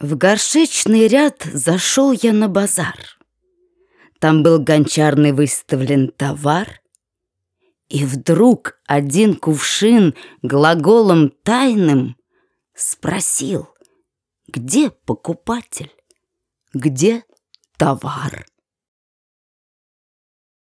В горшечный ряд зашел я на базар. Там был гончарный выставлен товар. И вдруг один кувшин глаголом тайным Спросил, где покупатель, где товар.